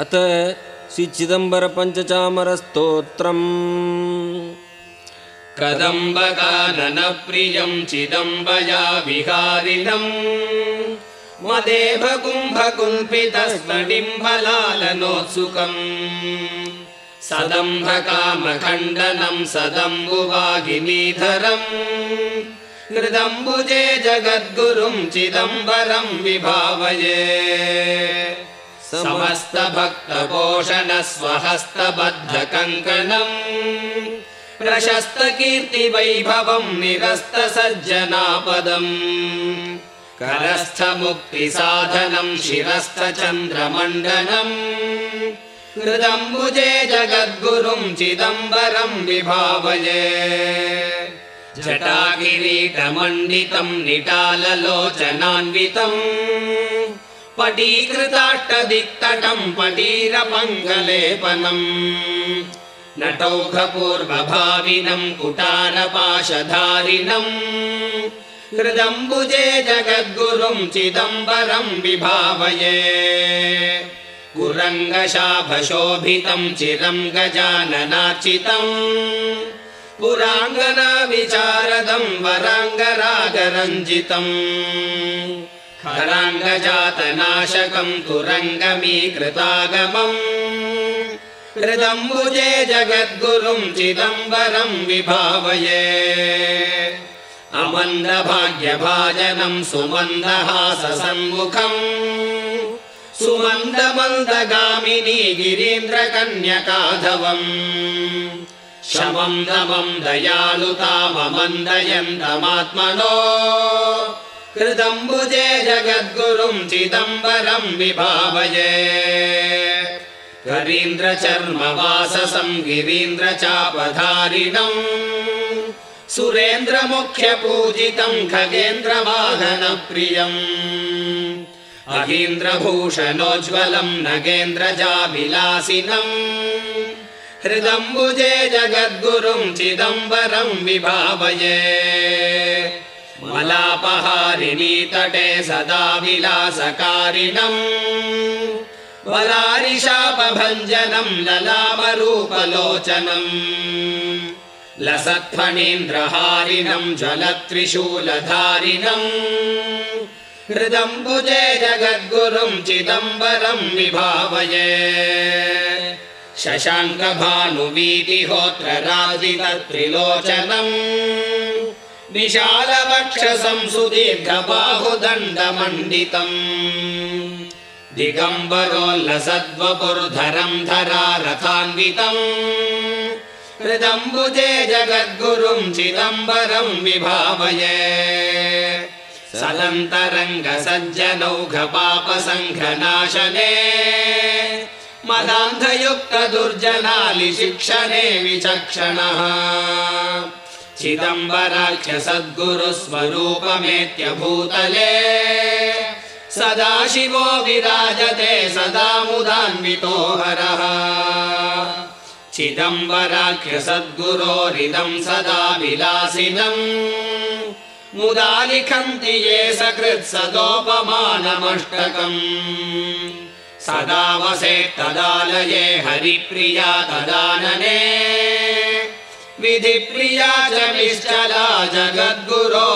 अथ श्रीचिदम्बरपञ्चचामरस्तोत्रम् कदम्बकाननप्रियं चिदम्बया विहारिणम्। मदेव कुम्भकुल्पितस्फडिम्बलालनोत्सुकम् सदम्भकामखण्डनम् सदम्बुवागिनीधरम् हृदम्बुजे जगद्गुरुम् चिदम्बरम् विभावये स्वहस्तबद्धकङ्कणम् प्रशस्तकीर्तिवैभवम् निरस्तसज्जनापदम्। करस्थमुक्तिसाधनम् शिरस्थचन्द्रमण्डनम् हृदम्बुजे जगद्गुरुम् चिदम्बरम् विभावये। जटाकिरीटमण्डितम् निटाललोचनान्वितम् पटीकृताष्टदिक्तटम् पटीरमङ्गलेपनम् नटौघपूर्वभाविनम् कुटारपाशधारिणम् हृदम्बुजे जगद्गुरुम् चिदम्बरम् विभावये। कुरङ्गशाभशोभितम् चिरम् गजाननार्चितम् पुराङ्गनाविचारदम् वराङ्गरागरञ्जितम् खराङ्गजातनाशकम् तुरङ्गमीकृतागमम् हृदम्बुजे जगद्गुरुम् चिदम्बरम् विभावये। अमन्दभाग्यभाजनम् सुमन्दहाससन्मुखम्। सुमन्दमन्दगामिनी गिरीन्द्रकन्यकाधवम्। शमम् दमम् दयालुताममन्दयन्तमात्मनो हृदम्बुजे जगद्गुरुम् चिदम्बरम् विभावये। करीन्द्रचर्मवाससम् गिरीन्द्रचापधारिणम् सुरेन्द्रमुख्यपूजितम् खगेन्द्रवाहनप्रियम्। अहीन्द्रभूषणोज्ज्वलम् नगेन्द्रजाभिलासिनम् हृदम्बुजे जगद्गुरुम् चिदम्बरम् विभावये मलापहारिणी तटे सदा विलासकारिणम्। वलारिशापभञ्जनम् ललामरूपलोचनम्। लसत्फणीन्द्रहारिणम् ज्वलत्रिशूलधारिणम्। हृदम्बुजे जगद्गुरुम् चिदम्बरम् विभावये। शशाङ्कभानुवीतिहोत्रराजितत्रिलोचनम् विशालवक्षसं सुदीर्घबाहुदण्डमण्डितम् दिगम्बरोल्लसद्वपुर्धरम् धरा रथान्वितम् हृदम्बुजे जगद्गुरुम् चिदम्बरम् विभावये। सदन्तरङ्गसज्जनौघपापसङ्घनाशने। मदान्धयुक्तदुर्जनालिशिक्षणे विचक्षणः चिदम्बराख्यसद्गुरुस्वरूपमेत्यभूतले सदा शिवो विराजते सदा मुदान्वितो हरः। चिदम्बराख्यसद्गुरोरिदम् सदा विलासिनम् मुदा लिखन्ति ये सकृत्सदोपमानमष्टकम् सदा वसेत्तदालये हरिप्रिया तदानने विधिप्रिया च निश्चला जगद्गुरोरनुग्रहा